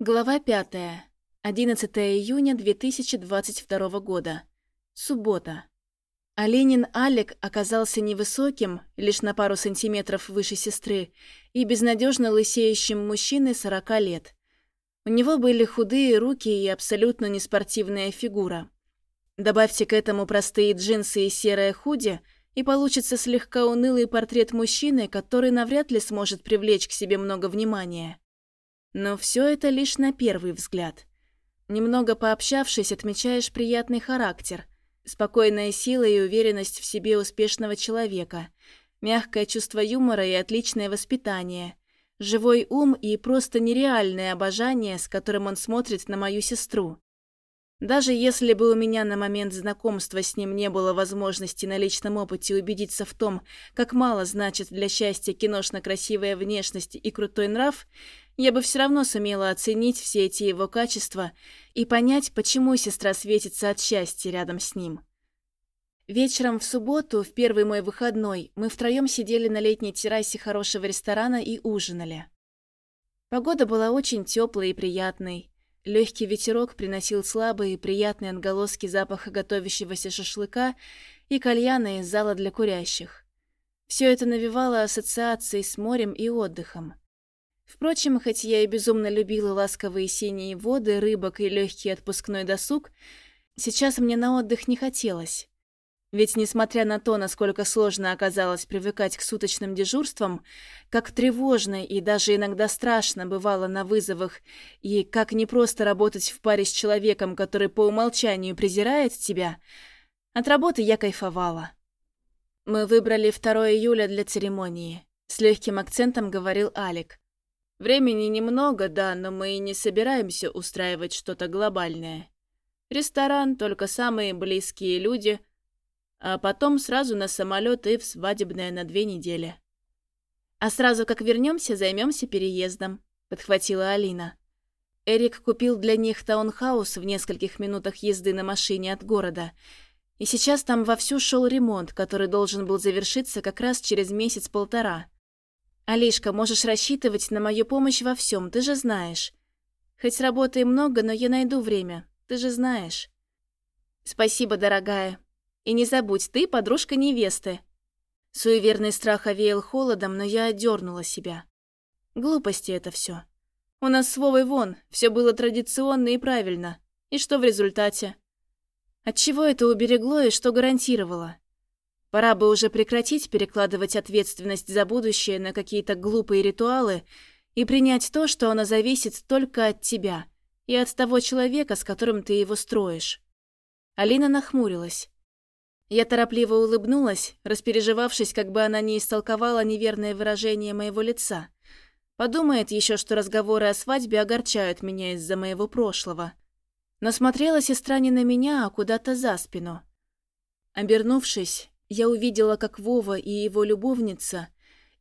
Глава 5. 11 июня 2022 года. Суббота. Оленин Алек оказался невысоким, лишь на пару сантиметров выше сестры, и безнадежно лысеющим мужчиной 40 лет. У него были худые руки и абсолютно неспортивная фигура. Добавьте к этому простые джинсы и серое худи, и получится слегка унылый портрет мужчины, который навряд ли сможет привлечь к себе много внимания. Но все это лишь на первый взгляд. Немного пообщавшись, отмечаешь приятный характер, спокойная сила и уверенность в себе успешного человека, мягкое чувство юмора и отличное воспитание, живой ум и просто нереальное обожание, с которым он смотрит на мою сестру. Даже если бы у меня на момент знакомства с ним не было возможности на личном опыте убедиться в том, как мало значит для счастья киношно красивая внешность и крутой нрав, я бы все равно сумела оценить все эти его качества и понять, почему сестра светится от счастья рядом с ним. Вечером в субботу, в первый мой выходной, мы втроем сидели на летней террасе хорошего ресторана и ужинали. Погода была очень теплой и приятной. Легкий ветерок приносил слабые и приятные отголоски запаха готовящегося шашлыка и кальяна из зала для курящих. Все это навевало ассоциации с морем и отдыхом. Впрочем, хоть я и безумно любила ласковые синие воды, рыбок и легкий отпускной досуг, сейчас мне на отдых не хотелось. Ведь, несмотря на то, насколько сложно оказалось привыкать к суточным дежурствам, как тревожно и даже иногда страшно бывало на вызовах, и как непросто работать в паре с человеком, который по умолчанию презирает тебя, от работы я кайфовала. Мы выбрали 2 июля для церемонии. С легким акцентом говорил Алик. Времени немного, да, но мы и не собираемся устраивать что-то глобальное. Ресторан, только самые близкие люди — а потом сразу на самолет и в свадебное на две недели. А сразу как вернемся, займемся переездом, подхватила Алина. Эрик купил для них таунхаус в нескольких минутах езды на машине от города. И сейчас там вовсю шел ремонт, который должен был завершиться как раз через месяц-полтора. «Алишка, можешь рассчитывать на мою помощь во всем, ты же знаешь. Хоть работы много, но я найду время, ты же знаешь». «Спасибо, дорогая», и не забудь, ты подружка невесты». Суеверный страх овеял холодом, но я отдернула себя. Глупости это все. У нас с Вовой вон, все было традиционно и правильно. И что в результате? Отчего это уберегло и что гарантировало? Пора бы уже прекратить перекладывать ответственность за будущее на какие-то глупые ритуалы и принять то, что оно зависит только от тебя и от того человека, с которым ты его строишь. Алина нахмурилась. Я торопливо улыбнулась, распереживавшись, как бы она не истолковала неверное выражение моего лица. Подумает еще, что разговоры о свадьбе огорчают меня из-за моего прошлого. Но смотрела сестра не на меня, а куда-то за спину. Обернувшись, я увидела, как Вова и его любовница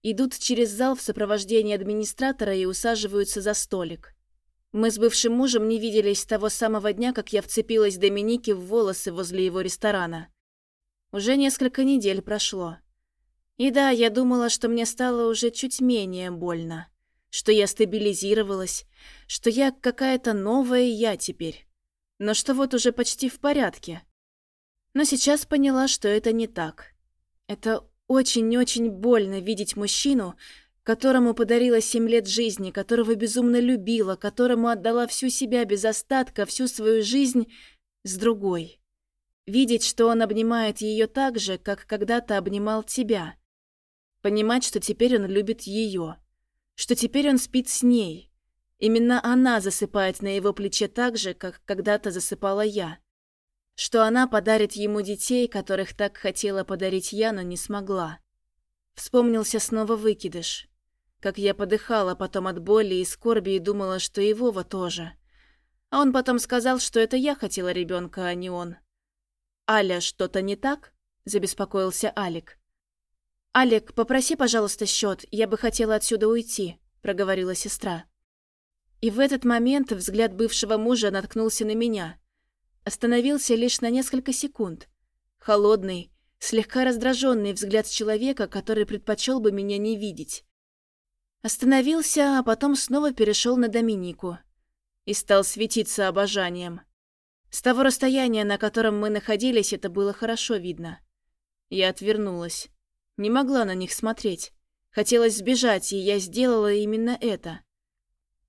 идут через зал в сопровождении администратора и усаживаются за столик. Мы с бывшим мужем не виделись с того самого дня, как я вцепилась Доминике в волосы возле его ресторана. Уже несколько недель прошло. И да, я думала, что мне стало уже чуть менее больно. Что я стабилизировалась, что я какая-то новая я теперь. Но что вот уже почти в порядке. Но сейчас поняла, что это не так. Это очень-очень больно видеть мужчину, которому подарила семь лет жизни, которого безумно любила, которому отдала всю себя без остатка, всю свою жизнь с другой. Видеть, что он обнимает ее так же, как когда-то обнимал тебя. Понимать, что теперь он любит ее. Что теперь он спит с ней. Именно она засыпает на его плече так же, как когда-то засыпала я. Что она подарит ему детей, которых так хотела подарить я, но не смогла. Вспомнился снова выкидыш. Как я подыхала потом от боли и скорби и думала, что и Вова тоже. А он потом сказал, что это я хотела ребенка, а не он. «Аля, что-то не так?» – забеспокоился Алик. «Алик, попроси, пожалуйста, счет, я бы хотела отсюда уйти», – проговорила сестра. И в этот момент взгляд бывшего мужа наткнулся на меня. Остановился лишь на несколько секунд. Холодный, слегка раздраженный взгляд человека, который предпочел бы меня не видеть. Остановился, а потом снова перешел на Доминику. и стал светиться обожанием. С того расстояния, на котором мы находились, это было хорошо видно. Я отвернулась. Не могла на них смотреть. Хотелось сбежать, и я сделала именно это.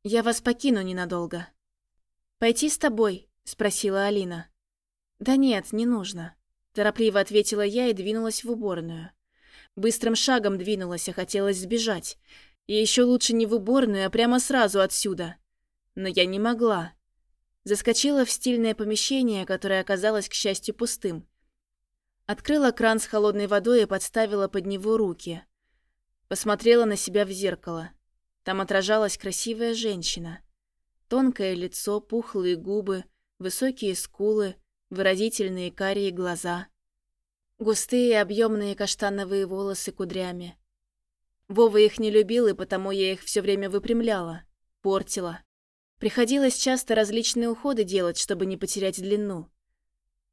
«Я вас покину ненадолго». «Пойти с тобой?» – спросила Алина. «Да нет, не нужно», – торопливо ответила я и двинулась в уборную. Быстрым шагом двинулась, а хотелось сбежать. И еще лучше не в уборную, а прямо сразу отсюда. Но я не могла. Заскочила в стильное помещение, которое оказалось, к счастью, пустым. Открыла кран с холодной водой и подставила под него руки. Посмотрела на себя в зеркало. Там отражалась красивая женщина. Тонкое лицо, пухлые губы, высокие скулы, выразительные карие глаза. Густые объемные каштановые волосы кудрями. Вова их не любил, и потому я их все время выпрямляла, портила. Приходилось часто различные уходы делать, чтобы не потерять длину.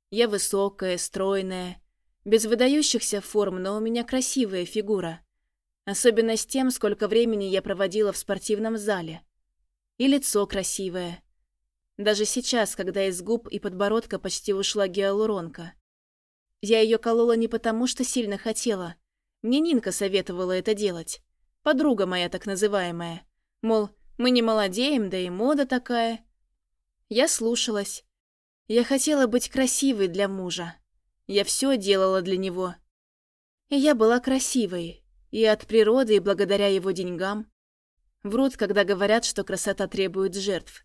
Я высокая, стройная, без выдающихся форм, но у меня красивая фигура. Особенно с тем, сколько времени я проводила в спортивном зале. И лицо красивое. Даже сейчас, когда из губ и подбородка почти ушла гиалуронка. Я ее колола не потому, что сильно хотела. Мне Нинка советовала это делать. Подруга моя так называемая. Мол, мы не молодеем, да и мода такая. Я слушалась. Я хотела быть красивой для мужа. Я все делала для него. И я была красивой, и от природы, и благодаря его деньгам. Врут, когда говорят, что красота требует жертв.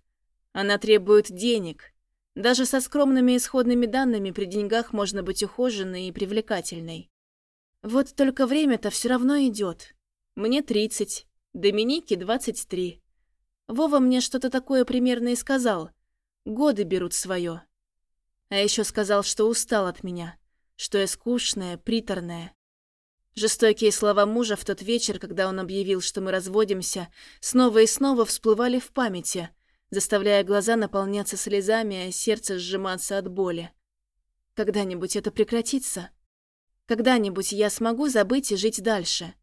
Она требует денег. Даже со скромными исходными данными при деньгах можно быть ухоженной и привлекательной. Вот только время-то все равно идет. Мне 30, Доминике 23. Вова мне что-то такое примерно и сказал. Годы берут свое. А еще сказал, что устал от меня, что я скучная, приторная. Жестокие слова мужа в тот вечер, когда он объявил, что мы разводимся, снова и снова всплывали в памяти, заставляя глаза наполняться слезами, а сердце сжиматься от боли. Когда-нибудь это прекратится? Когда-нибудь я смогу забыть и жить дальше?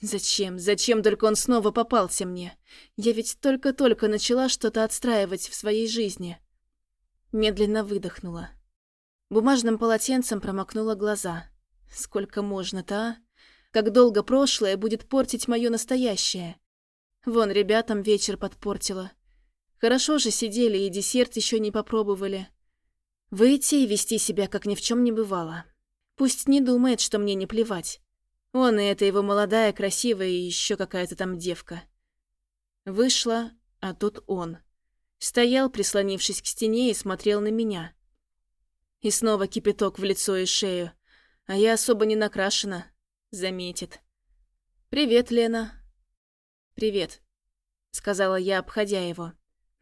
Зачем, зачем только он снова попался мне? Я ведь только-только начала что-то отстраивать в своей жизни. Медленно выдохнула. Бумажным полотенцем промокнула глаза. Сколько можно-то, а? Как долго прошлое будет портить мое настоящее? Вон, ребятам вечер подпортила. Хорошо же сидели и десерт еще не попробовали. Выйти и вести себя, как ни в чем не бывало. Пусть не думает, что мне не плевать. Он и эта его молодая, красивая и еще какая-то там девка. Вышла, а тут он. Стоял, прислонившись к стене, и смотрел на меня. И снова кипяток в лицо и шею. А я особо не накрашена. Заметит. «Привет, Лена». «Привет», — сказала я, обходя его.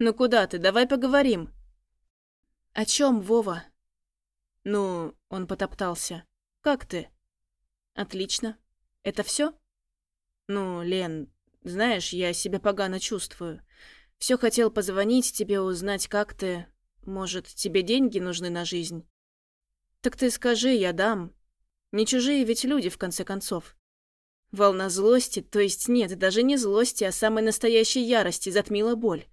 «Ну куда ты? Давай поговорим». «О чем, Вова?» «Ну...» — он потоптался. «Как ты?» «Отлично. Это все? «Ну, Лен, знаешь, я себя погано чувствую. Все хотел позвонить тебе, узнать, как ты. Может, тебе деньги нужны на жизнь?» «Так ты скажи, я дам. Не чужие ведь люди, в конце концов. Волна злости, то есть нет, даже не злости, а самой настоящей ярости затмила боль.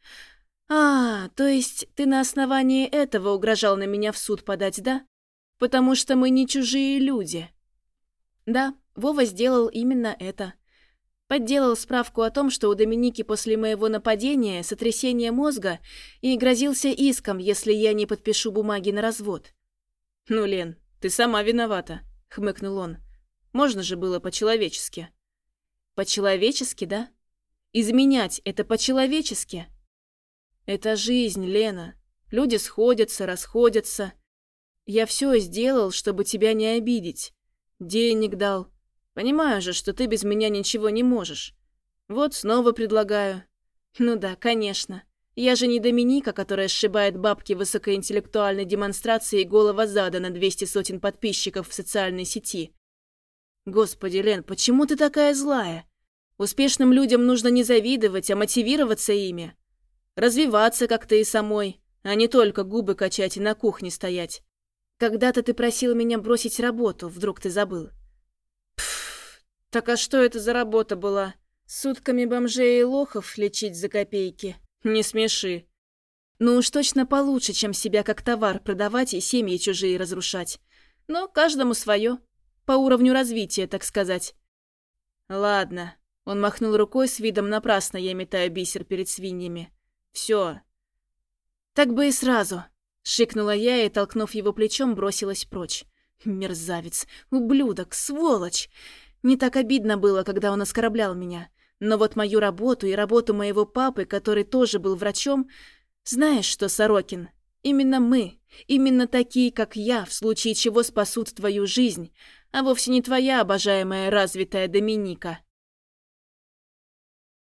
«А, то есть ты на основании этого угрожал на меня в суд подать, да? Потому что мы не чужие люди». Да, Вова сделал именно это. Подделал справку о том, что у Доминики после моего нападения сотрясение мозга и грозился иском, если я не подпишу бумаги на развод. «Ну, Лен, ты сама виновата», — хмыкнул он. «Можно же было по-человечески». «По-человечески, да? Изменять — это по-человечески?» «Это жизнь, Лена. Люди сходятся, расходятся. Я все сделал, чтобы тебя не обидеть. Денег дал. Понимаю же, что ты без меня ничего не можешь. Вот снова предлагаю». «Ну да, конечно. Я же не Доминика, которая сшибает бабки высокоинтеллектуальной демонстрацией голого зада на 200 сотен подписчиков в социальной сети. Господи, Лен, почему ты такая злая? Успешным людям нужно не завидовать, а мотивироваться ими. Развиваться как-то и самой, а не только губы качать и на кухне стоять. Когда-то ты просил меня бросить работу, вдруг ты забыл. Пф, так а что это за работа была? Сутками бомжей и лохов лечить за копейки? Не смеши. Ну уж точно получше, чем себя как товар продавать и семьи чужие разрушать. Но каждому свое. По уровню развития, так сказать. Ладно. Он махнул рукой с видом напрасно я метаю бисер перед свиньями. Все. Так бы и сразу. Шикнула я и, толкнув его плечом, бросилась прочь. Мерзавец, ублюдок, сволочь. Не так обидно было, когда он оскорблял меня. Но вот мою работу и работу моего папы, который тоже был врачом... Знаешь что, Сорокин, именно мы, именно такие, как я, в случае чего спасут твою жизнь, а вовсе не твоя обожаемая развитая Доминика.